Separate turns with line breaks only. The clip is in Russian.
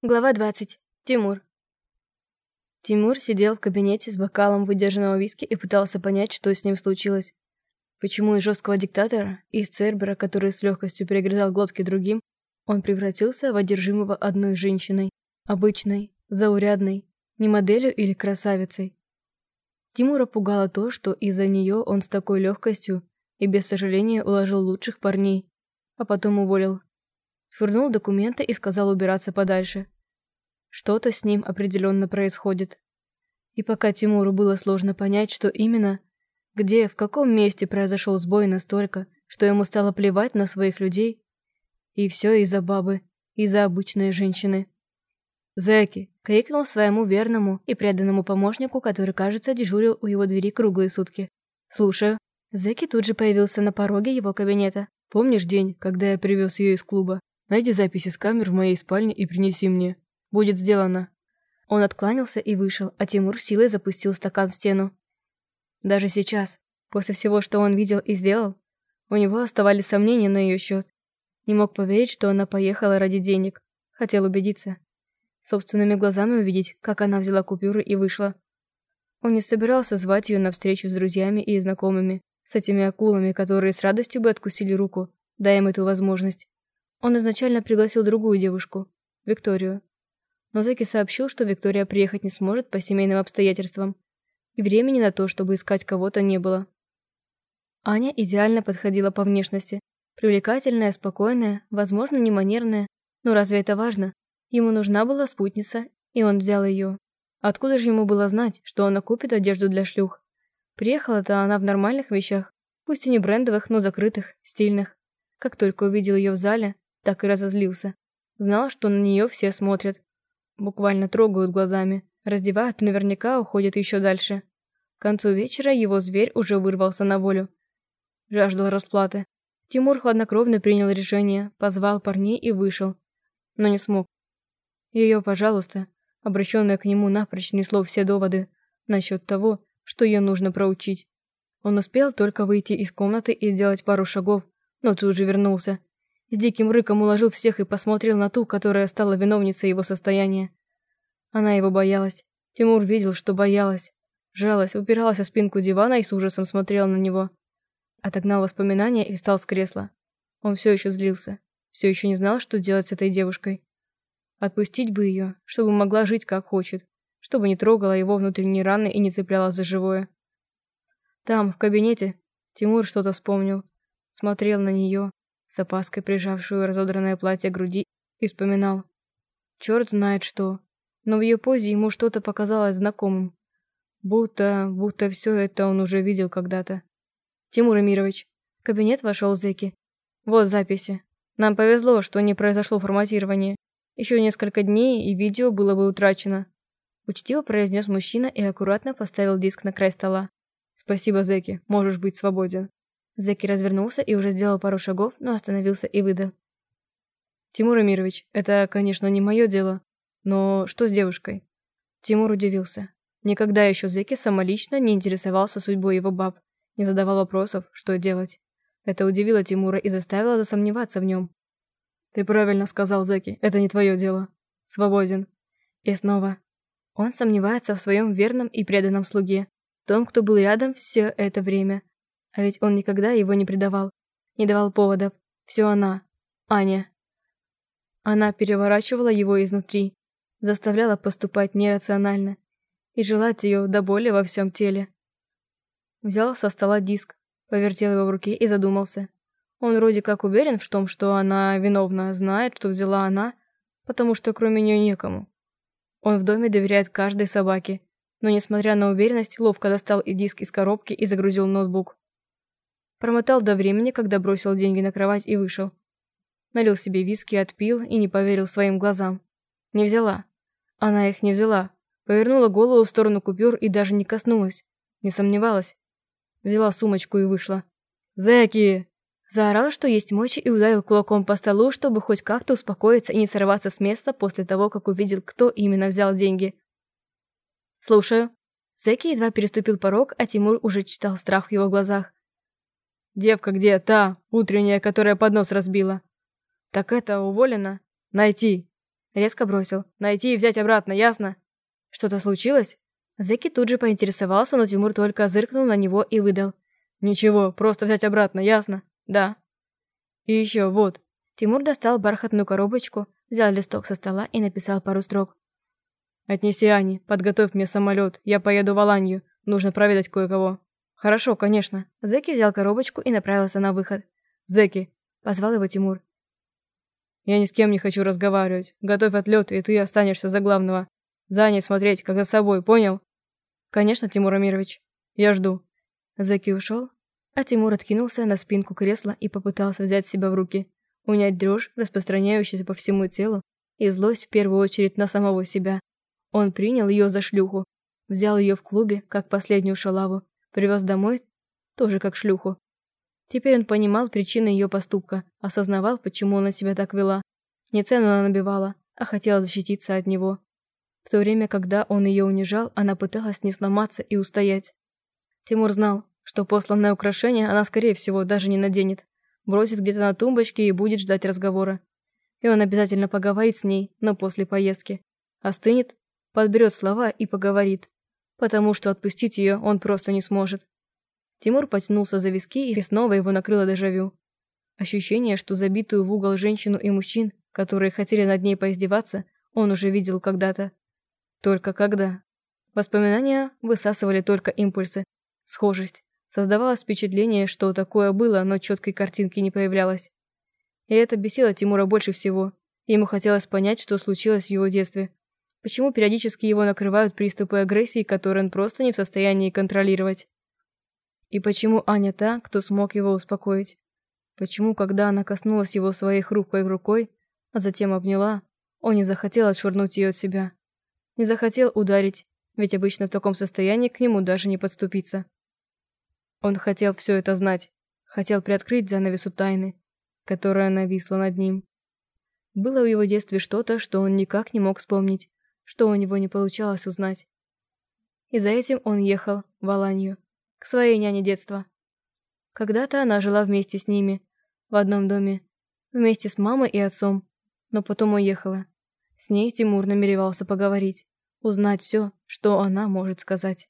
Глава 20. Тимур. Тимур сидел в кабинете с бокалом выдержанного виски и пытался понять, что с ним случилось. Почему из жесткого диктатора, из Цербера, который с легкостью перегрызал глотки другим, он превратился в одержимого одной женщиной, обычной, заурядной, не моделью или красавицей. Тимура пугало то, что из-за нее он с такой легкостью и без сожаления уложил лучших парней, а потом уволил швырнул документы и сказал убираться подальше. Что-то с ним определенно происходит. И пока Тимуру было сложно понять, что именно, где, в каком месте произошел сбой настолько, что ему стало плевать на своих людей, и все из-за бабы, из-за обычной женщины. «Зэки!» — крикнул своему верному и преданному помощнику, который, кажется, дежурил у его двери круглые сутки. «Слушаю». Зэки тут же появился на пороге его кабинета. «Помнишь день, когда я привез ее из клуба? Найди записи с камер в моей спальне и принеси мне. Будет сделано». Он откланялся и вышел, а Тимур силой запустил стакан в стену. Даже сейчас, после всего, что он видел и сделал, у него оставались сомнения на ее счет. Не мог поверить, что она поехала ради денег. Хотел убедиться. Собственными глазами увидеть, как она взяла купюры и вышла. Он не собирался звать ее на встречу с друзьями и знакомыми, с этими акулами, которые с радостью бы откусили руку, дай им эту возможность. Он изначально пригласил другую девушку, Викторию. Но Зеки сообщил, что Виктория приехать не сможет по семейным обстоятельствам, и времени на то, чтобы искать кого-то, не было. Аня идеально подходила по внешности. Привлекательная, спокойная, возможно, не манерная, но разве это важно? Ему нужна была спутница, и он взял ее. Откуда же ему было знать, что она купит одежду для шлюх? Приехала-то она в нормальных вещах, пусть и не брендовых, но закрытых, стильных. Как только увидел ее в зале, так и разозлился. Знал, что на нее все смотрят. Буквально трогают глазами. Раздевают и наверняка уходят еще дальше. К концу вечера его зверь уже вырвался на волю. Жаждал расплаты. Тимур хладнокровно принял решение, позвал парней и вышел. Но не смог. Ее, пожалуйста, обращенное к нему напрочь несло все доводы насчет того, что ее нужно проучить. Он успел только выйти из комнаты и сделать пару шагов, но тут же вернулся. С диким рыком уложил всех и посмотрел на ту, которая стала виновницей его состояния. Она его боялась. Тимур видел, что боялась. Жалась, упиралась о спинку дивана и с ужасом смотрела на него. Отогнал воспоминания и встал с кресла. Он все еще злился. Все еще не знал, что делать с этой девушкой. Отпустить бы ее, чтобы могла жить как хочет. Чтобы не трогала его внутренние раны и не цепляла за живое. Там, в кабинете, Тимур что-то вспомнил. Смотрел на нее, с опаской прижавшую разодранное платье к груди, и вспоминал. Черт знает что, но в ее позе ему что-то показалось знакомым. Будто, будто все это он уже видел когда-то. Тимур Эмирович. В кабинет вошел Зеки. Вот записи. Нам повезло, что не произошло форматирование. Еще несколько дней, и видео было бы утрачено. Учтиво произнес мужчина и аккуратно поставил диск на край стола. Спасибо, Зеки, можешь быть свободен. Зеки развернулся и уже сделал пару шагов, но остановился и выдал. «Тимур Амирович, это, конечно, не мое дело, но что с девушкой?» Тимур удивился. Никогда еще Зеки самолично не интересовался судьбой его баб, не задавал вопросов, что делать. Это удивило Тимура и заставило засомневаться в нем. «Ты правильно сказал, Зеки, это не твое дело. Свободен». И снова. Он сомневается в своем верном и преданном слуге, том, кто был рядом все это время, а ведь он никогда его не предавал, не давал поводов. Все она, Аня. Она переворачивала его изнутри, заставляла поступать нерационально и желать ее до боли во всем теле. Взял со стола диск, повертел его в руке и задумался. Он вроде как уверен в том, что она виновна, знает, что взяла она, потому что кроме нее некому. Он в доме доверяет каждой собаке, но, несмотря на уверенность, ловко достал и диск из коробки и загрузил ноутбук. Промотал до времени, когда бросил деньги на кровать и вышел. Налил себе виски, отпил и не поверил своим глазам. Не взяла. Она их не взяла. Повернула голову в сторону купюр и даже не коснулась. Не сомневалась. Взяла сумочку и вышла. «Зэки!» Заорал, что есть мочи, и ударил кулаком по столу, чтобы хоть как-то успокоиться и не сорваться с места после того, как увидел, кто именно взял деньги. «Слушаю». Зэки едва переступил порог, а Тимур уже читал страх в его глазах. Девка где? Та, утренняя, которая поднос разбила. Так это уволена? Найти. Резко бросил. «Найти и взять обратно, ясно?» «Что-то случилось?» Зеки тут же поинтересовался, но Тимур только зыркнул на него и выдал. «Ничего, просто взять обратно, ясно?» «Да». «И еще, вот». Тимур достал бархатную коробочку, взял листок со стола и написал пару строк. «Отнеси Ане, подготовь мне самолет, я поеду в Аланью, нужно проведать кое-кого». «Хорошо, конечно». Зеки взял коробочку и направился на выход. «Зеки», — позвал его Тимур. «Я ни с кем не хочу разговаривать. Готовь отлет, и ты останешься за главного. За ней смотреть, как за собой, понял?» «Конечно, Тимур Амирович. Я жду». Зеки ушел, а Тимур откинулся на спинку кресла и попытался взять себя в руки, унять дрожь, распространяющуюся по всему телу, и злость в первую очередь на самого себя. Он принял ее за шлюху, взял ее в клубе, как последнюю шалаву, привез домой, тоже как шлюху. Теперь он понимал причины ее поступка, осознавал, почему она себя так вела. Не цену она набивала, а хотела защититься от него. В то время, когда он ее унижал, она пыталась не сломаться и устоять. Тимур знал, что посланное украшение она, скорее всего, даже не наденет. Бросит где-то на тумбочке и будет ждать разговора. И он обязательно поговорит с ней, но после поездки. Остынет, подберет слова и поговорит. Потому что отпустить ее он просто не сможет. Тимур потянулся за виски, и снова его накрыло дежавю. Ощущение, что забитую в угол женщину и мужчин, которые хотели над ней поиздеваться, он уже видел когда-то. Только когда? Воспоминания высасывали только импульсы. Схожесть. Создавалось впечатление, что такое было, но четкой картинки не появлялось. И это бесило Тимура больше всего. Ему хотелось понять, что случилось в его детстве. Почему периодически его накрывают приступы агрессии, которые он просто не в состоянии контролировать. И почему Аня та, кто смог его успокоить? Почему, когда она коснулась его своей хрупкой рукой, а затем обняла, он не захотел отшвырнуть ее от себя? Не захотел ударить, ведь обычно в таком состоянии к нему даже не подступиться. Он хотел все это знать, хотел приоткрыть занавесу тайны, которая нависла над ним. Было в его детстве что-то, что он никак не мог вспомнить, что у него не получалось узнать. И за этим он ехал в Аланью, к своей няне детства. Когда-то она жила вместе с ними, в одном доме, вместе с мамой и отцом, но потом уехала. С ней Тимур намеревался поговорить, узнать все, что она может сказать.